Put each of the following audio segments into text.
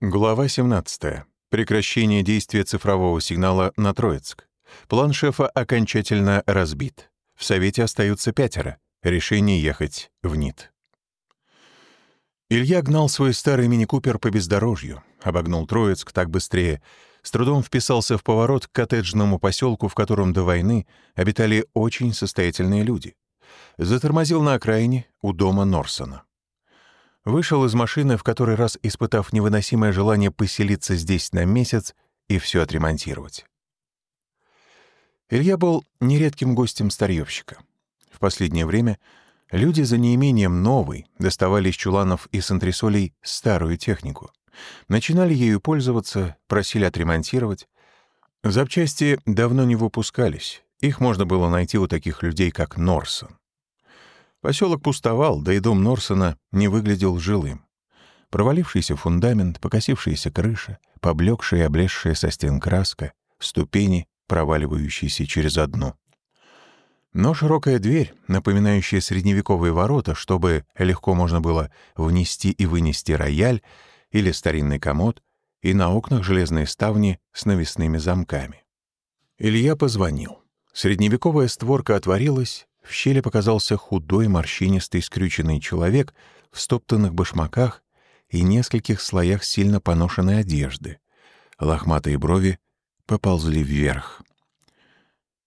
Глава 17. Прекращение действия цифрового сигнала на Троицк. План шефа окончательно разбит. В Совете остаются пятеро. Решение ехать в НИТ. Илья гнал свой старый мини-купер по бездорожью, обогнул Троицк так быстрее, с трудом вписался в поворот к коттеджному поселку, в котором до войны обитали очень состоятельные люди. Затормозил на окраине у дома Норсона. Вышел из машины, в который раз испытав невыносимое желание поселиться здесь на месяц и все отремонтировать. Илья был нередким гостем старьевщика. В последнее время люди за неимением новой доставали из чуланов и с антресолей старую технику. Начинали ею пользоваться, просили отремонтировать. Запчасти давно не выпускались. Их можно было найти у таких людей, как Норсон. Поселок пустовал, да и дом Норсона не выглядел жилым. Провалившийся фундамент, покосившаяся крыша, поблекшая и облезшая со стен краска, ступени, проваливающиеся через одну. Но широкая дверь, напоминающая средневековые ворота, чтобы легко можно было внести и вынести рояль или старинный комод, и на окнах железные ставни с навесными замками. Илья позвонил. Средневековая створка отворилась, в щели показался худой, морщинистый, скрюченный человек в стоптанных башмаках и нескольких слоях сильно поношенной одежды. Лохматые брови поползли вверх.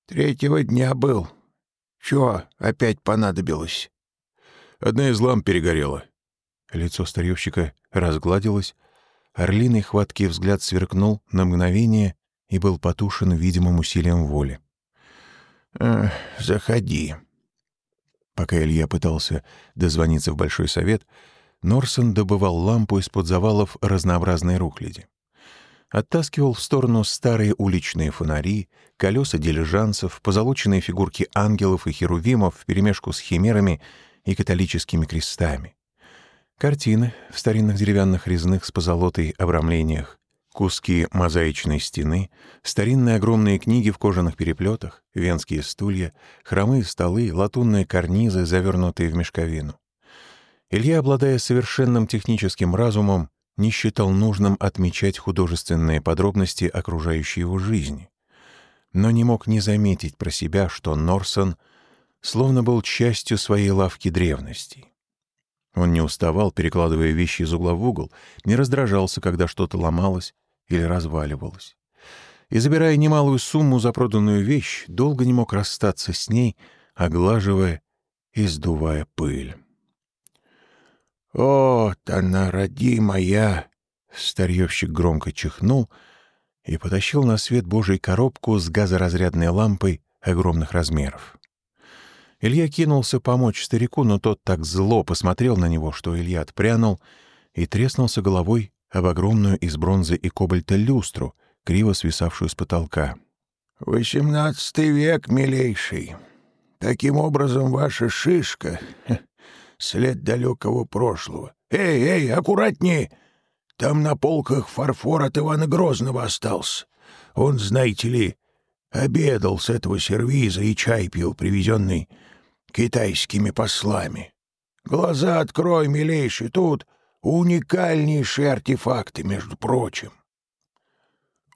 «Третьего дня был. Чего опять понадобилось?» Одна из ламп перегорела. Лицо старьевщика разгладилось, орлиный хваткий взгляд сверкнул на мгновение и был потушен видимым усилием воли. «Э, «Заходи», Пока Илья пытался дозвониться в Большой Совет, Норсон добывал лампу из-под завалов разнообразной рухляди. Оттаскивал в сторону старые уличные фонари, колеса дилижансов, позолоченные фигурки ангелов и херувимов вперемешку с химерами и католическими крестами. Картины в старинных деревянных резных с позолотой обрамлениях, Куски мозаичной стены, старинные огромные книги в кожаных переплетах, венские стулья, хромые столы, латунные карнизы, завернутые в мешковину. Илья, обладая совершенным техническим разумом, не считал нужным отмечать художественные подробности окружающей его жизни. Но не мог не заметить про себя, что Норсон словно был частью своей лавки древностей. Он не уставал, перекладывая вещи из угла в угол, не раздражался, когда что-то ломалось, или разваливалась. И, забирая немалую сумму за проданную вещь, долго не мог расстаться с ней, оглаживая и сдувая пыль. «Вот она, родимая!» Старьевщик громко чихнул и потащил на свет Божий коробку с газоразрядной лампой огромных размеров. Илья кинулся помочь старику, но тот так зло посмотрел на него, что Илья отпрянул и треснулся головой об огромную из бронзы и кобальта люстру, криво свисавшую с потолка. «Восемнадцатый век, милейший. Таким образом, ваша шишка — след далекого прошлого. Эй, эй, аккуратнее! Там на полках фарфор от Ивана Грозного остался. Он, знаете ли, обедал с этого сервиза и чай пил, привезенный китайскими послами. Глаза открой, милейший, тут Уникальнейшие артефакты, между прочим.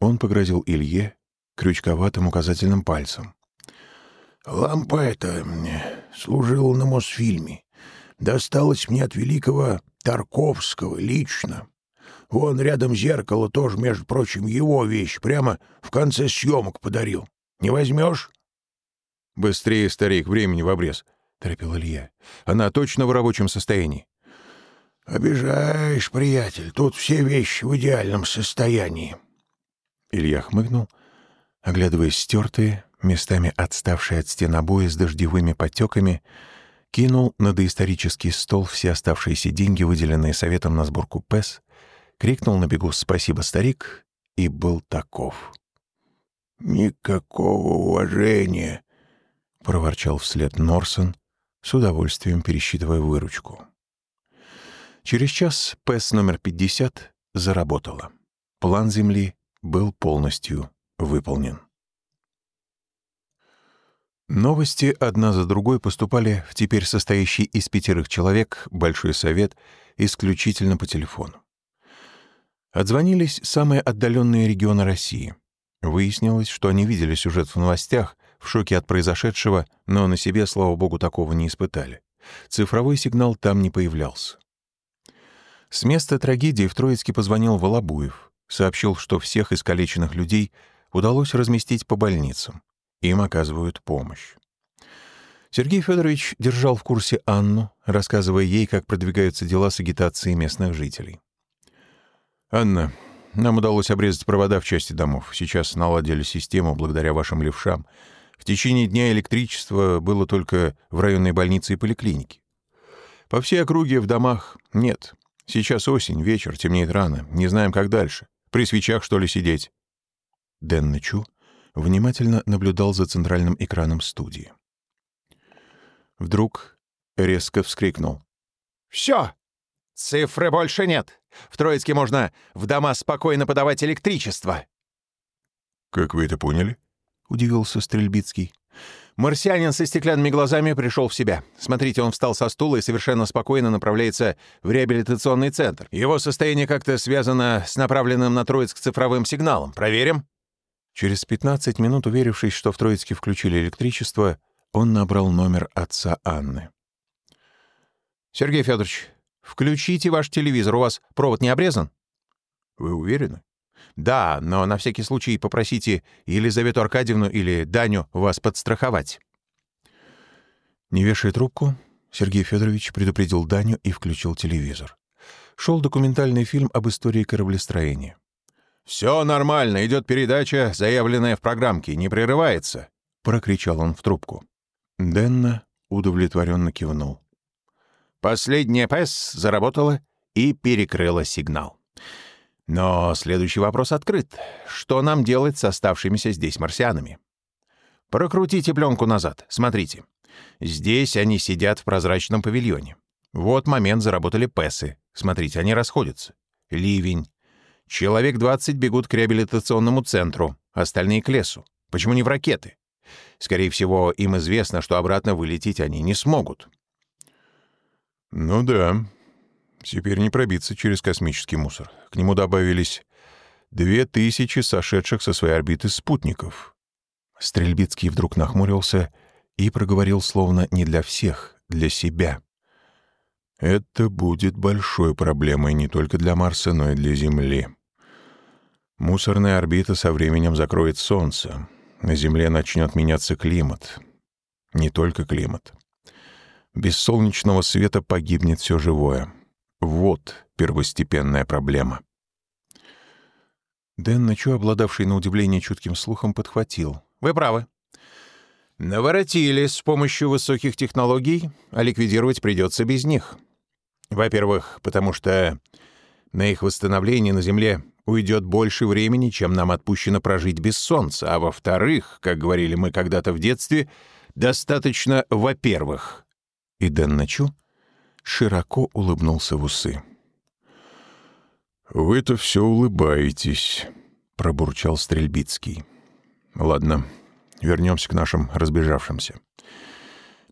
Он погрозил Илье крючковатым указательным пальцем. Лампа эта служила на Мосфильме. Досталась мне от великого Тарковского лично. Вон рядом зеркало тоже, между прочим, его вещь. Прямо в конце съемок подарил. Не возьмешь? «Быстрее, старик, времени в обрез», — торопил Илья. «Она точно в рабочем состоянии». «Обижаешь, приятель, тут все вещи в идеальном состоянии». Илья хмыкнул, оглядывая стертые, местами отставшие от стен обои с дождевыми потеками, кинул на доисторический стол все оставшиеся деньги, выделенные советом на сборку ПЭС, крикнул на бегу «Спасибо, старик!» и был таков. «Никакого уважения!» — проворчал вслед Норсон, с удовольствием пересчитывая выручку. Через час ПЭС номер 50 заработала. План Земли был полностью выполнен. Новости одна за другой поступали в теперь состоящий из пятерых человек Большой Совет исключительно по телефону. Отзвонились самые отдаленные регионы России. Выяснилось, что они видели сюжет в новостях, в шоке от произошедшего, но на себе, слава богу, такого не испытали. Цифровой сигнал там не появлялся. С места трагедии в Троицке позвонил Волобуев, сообщил, что всех искалеченных людей удалось разместить по больницам. Им оказывают помощь. Сергей Федорович держал в курсе Анну, рассказывая ей, как продвигаются дела с агитацией местных жителей. «Анна, нам удалось обрезать провода в части домов. Сейчас наладили систему благодаря вашим левшам. В течение дня электричество было только в районной больнице и поликлинике. По всей округе в домах нет. Сейчас осень, вечер, темнеет рано. Не знаем, как дальше. При свечах, что ли, сидеть?» Дэн Нычу внимательно наблюдал за центральным экраном студии. Вдруг резко вскрикнул. «Все! Цифры больше нет! В Троицке можно в дома спокойно подавать электричество!» «Как вы это поняли?» — удивился Стрельбицкий. Марсианин со стеклянными глазами пришел в себя. Смотрите, он встал со стула и совершенно спокойно направляется в реабилитационный центр. Его состояние как-то связано с направленным на Троицк цифровым сигналом. Проверим?» Через 15 минут, уверившись, что в Троицке включили электричество, он набрал номер отца Анны. «Сергей Федорович, включите ваш телевизор. У вас провод не обрезан?» «Вы уверены?» «Да, но на всякий случай попросите Елизавету Аркадьевну или Даню вас подстраховать». Не вешая трубку, Сергей Федорович предупредил Даню и включил телевизор. Шел документальный фильм об истории кораблестроения. «Все нормально, идет передача, заявленная в программке, не прерывается», — прокричал он в трубку. Денна удовлетворенно кивнул. Последняя ПЭС заработала и перекрыла сигнал. Но следующий вопрос открыт. Что нам делать с оставшимися здесь марсианами? Прокрутите пленку назад. Смотрите. Здесь они сидят в прозрачном павильоне. Вот момент заработали ПЭСы. Смотрите, они расходятся. Ливень. Человек 20 бегут к реабилитационному центру, остальные к лесу. Почему не в ракеты? Скорее всего, им известно, что обратно вылететь они не смогут. Ну да. Теперь не пробиться через космический мусор. К нему добавились две тысячи сошедших со своей орбиты спутников. Стрельбицкий вдруг нахмурился и проговорил словно не для всех, для себя. Это будет большой проблемой не только для Марса, но и для Земли. Мусорная орбита со временем закроет Солнце. На Земле начнет меняться климат. Не только климат. Без солнечного света погибнет все живое. Вот первостепенная проблема. Дэн Ночу, обладавший на удивление чутким слухом, подхватил. «Вы правы. Наворотили с помощью высоких технологий, а ликвидировать придется без них. Во-первых, потому что на их восстановление на Земле уйдет больше времени, чем нам отпущено прожить без солнца, а во-вторых, как говорили мы когда-то в детстве, достаточно «во-первых». И Дэн Начу широко улыбнулся в усы. «Вы-то все улыбаетесь», — пробурчал Стрельбицкий. «Ладно, вернемся к нашим разбежавшимся.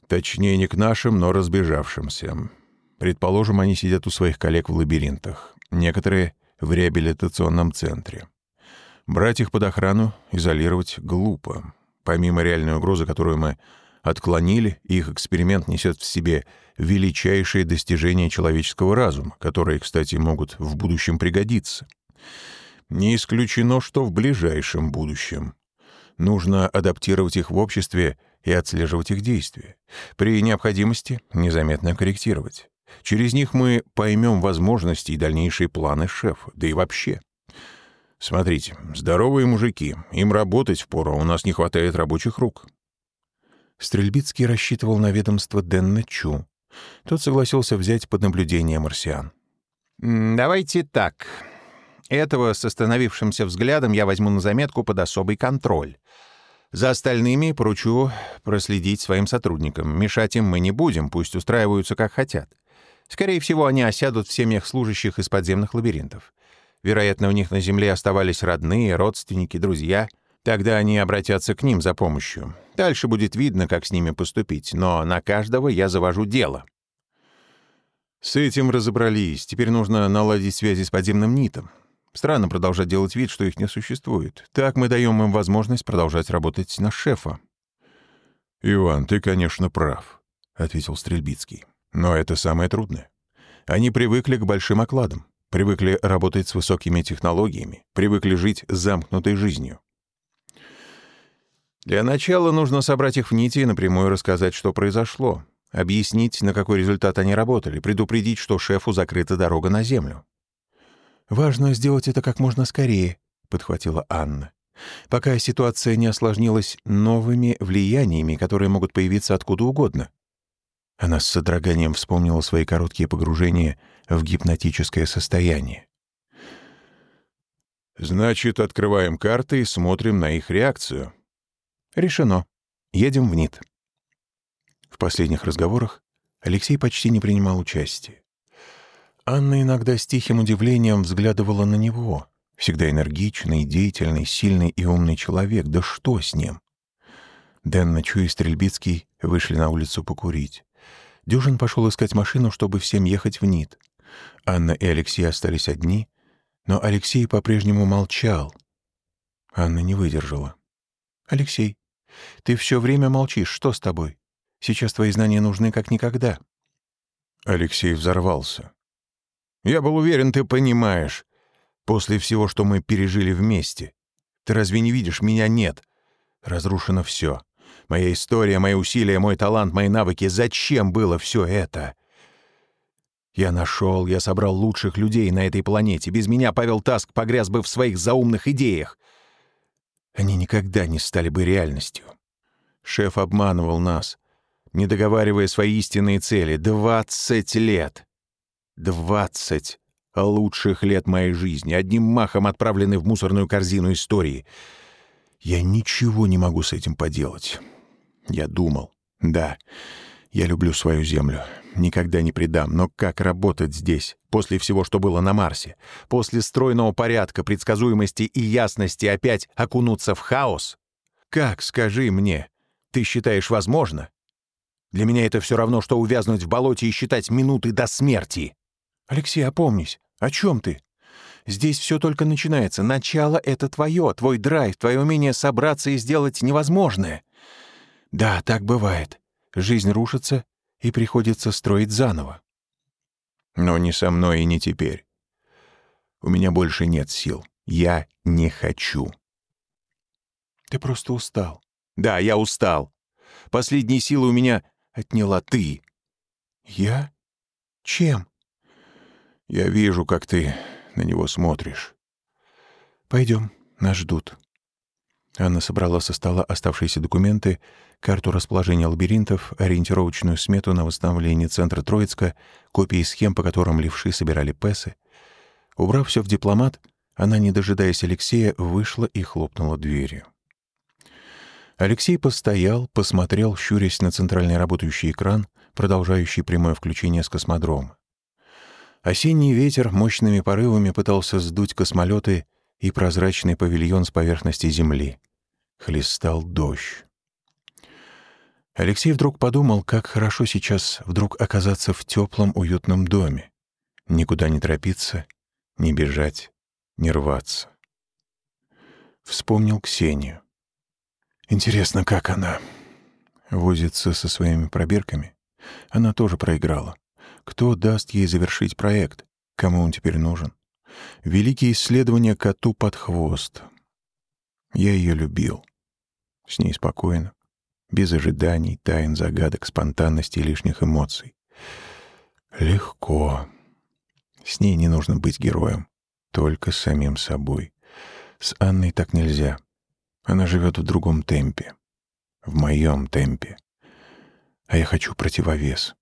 Точнее, не к нашим, но разбежавшимся. Предположим, они сидят у своих коллег в лабиринтах. Некоторые в реабилитационном центре. Брать их под охрану, изолировать глупо. Помимо реальной угрозы, которую мы отклонили, их эксперимент несет в себе величайшие достижения человеческого разума, которые, кстати, могут в будущем пригодиться. Не исключено, что в ближайшем будущем. Нужно адаптировать их в обществе и отслеживать их действия. При необходимости незаметно корректировать. Через них мы поймем возможности и дальнейшие планы шефа, да и вообще. Смотрите, здоровые мужики, им работать впору, а у нас не хватает рабочих рук. Стрельбицкий рассчитывал на ведомство Денна Чу. Тот согласился взять под наблюдение марсиан. «Давайте так. Этого с остановившимся взглядом я возьму на заметку под особый контроль. За остальными поручу проследить своим сотрудникам. Мешать им мы не будем, пусть устраиваются как хотят. Скорее всего, они осядут в семьях служащих из подземных лабиринтов. Вероятно, у них на Земле оставались родные, родственники, друзья. Тогда они обратятся к ним за помощью. Дальше будет видно, как с ними поступить, но на каждого я завожу дело. С этим разобрались. Теперь нужно наладить связи с подземным НИТом. Странно продолжать делать вид, что их не существует. Так мы даем им возможность продолжать работать на шефа. «Иван, ты, конечно, прав», — ответил Стрельбицкий. «Но это самое трудное. Они привыкли к большим окладам, привыкли работать с высокими технологиями, привыкли жить замкнутой жизнью. Для начала нужно собрать их в нити и напрямую рассказать, что произошло, объяснить, на какой результат они работали, предупредить, что шефу закрыта дорога на землю. «Важно сделать это как можно скорее», — подхватила Анна, «пока ситуация не осложнилась новыми влияниями, которые могут появиться откуда угодно». Она с содроганием вспомнила свои короткие погружения в гипнотическое состояние. «Значит, открываем карты и смотрим на их реакцию». «Решено. Едем в НИТ». В последних разговорах Алексей почти не принимал участия. Анна иногда с тихим удивлением взглядывала на него. Всегда энергичный, деятельный, сильный и умный человек. Да что с ним? Дэн, Ночу и Стрельбицкий вышли на улицу покурить. Дюжин пошел искать машину, чтобы всем ехать в НИТ. Анна и Алексей остались одни, но Алексей по-прежнему молчал. Анна не выдержала. «Алексей, ты все время молчишь. Что с тобой? Сейчас твои знания нужны как никогда». Алексей взорвался. Я был уверен, ты понимаешь. После всего, что мы пережили вместе. Ты разве не видишь, меня нет? Разрушено все. Моя история, мои усилия, мой талант, мои навыки. Зачем было все это? Я нашел, я собрал лучших людей на этой планете. Без меня Павел Таск погряз бы в своих заумных идеях. Они никогда не стали бы реальностью. Шеф обманывал нас, не договаривая свои истинные цели. Двадцать лет. Двадцать лучших лет моей жизни, одним махом отправлены в мусорную корзину истории. Я ничего не могу с этим поделать. Я думал, да, я люблю свою землю, никогда не предам, но как работать здесь, после всего, что было на Марсе, после стройного порядка, предсказуемости и ясности опять окунуться в хаос? Как, скажи мне, ты считаешь возможно? Для меня это все равно, что увязнуть в болоте и считать минуты до смерти. «Алексей, опомнись. О чем ты? Здесь все только начинается. Начало — это твое, твой драйв, твое умение собраться и сделать невозможное. Да, так бывает. Жизнь рушится, и приходится строить заново. Но не со мной и не теперь. У меня больше нет сил. Я не хочу. Ты просто устал. Да, я устал. Последние силы у меня отняла ты. Я? Чем? Я вижу, как ты на него смотришь. Пойдем, нас ждут. Анна собрала со стола оставшиеся документы, карту расположения лабиринтов, ориентировочную смету на восстановление центра Троицка, копии схем, по которым левши собирали песы. Убрав все в дипломат, она, не дожидаясь Алексея, вышла и хлопнула дверью. Алексей постоял, посмотрел, щурясь на центральный работающий экран, продолжающий прямое включение с космодрома. Осенний ветер мощными порывами пытался сдуть космолеты и прозрачный павильон с поверхности земли. Хлестал дождь. Алексей вдруг подумал, как хорошо сейчас вдруг оказаться в теплом, уютном доме. Никуда не торопиться, не бежать, не рваться. Вспомнил Ксению. Интересно, как она возится со своими пробирками. Она тоже проиграла. Кто даст ей завершить проект? Кому он теперь нужен? Великие исследования коту под хвост. Я ее любил. С ней спокойно, без ожиданий, тайн, загадок, спонтанности и лишних эмоций. Легко. С ней не нужно быть героем, только самим собой. С Анной так нельзя. Она живет в другом темпе, в моем темпе. А я хочу противовес.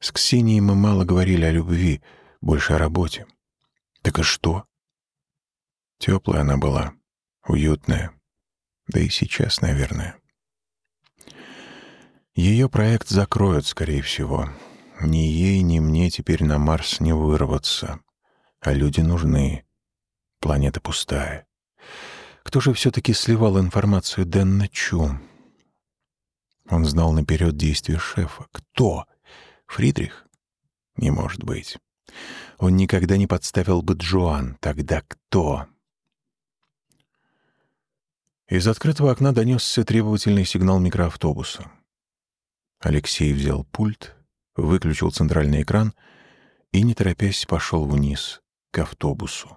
С Ксенией мы мало говорили о любви, больше о работе. Так и что? Теплая она была, уютная. Да и сейчас, наверное. Ее проект закроют, скорее всего. Ни ей, ни мне теперь на Марс не вырваться. А люди нужны. Планета пустая. Кто же все-таки сливал информацию Дэнна Чу? Он знал наперед действия шефа. Кто? Фридрих? Не может быть. Он никогда не подставил бы Джоан. Тогда кто? Из открытого окна донесся требовательный сигнал микроавтобуса. Алексей взял пульт, выключил центральный экран и, не торопясь, пошел вниз к автобусу.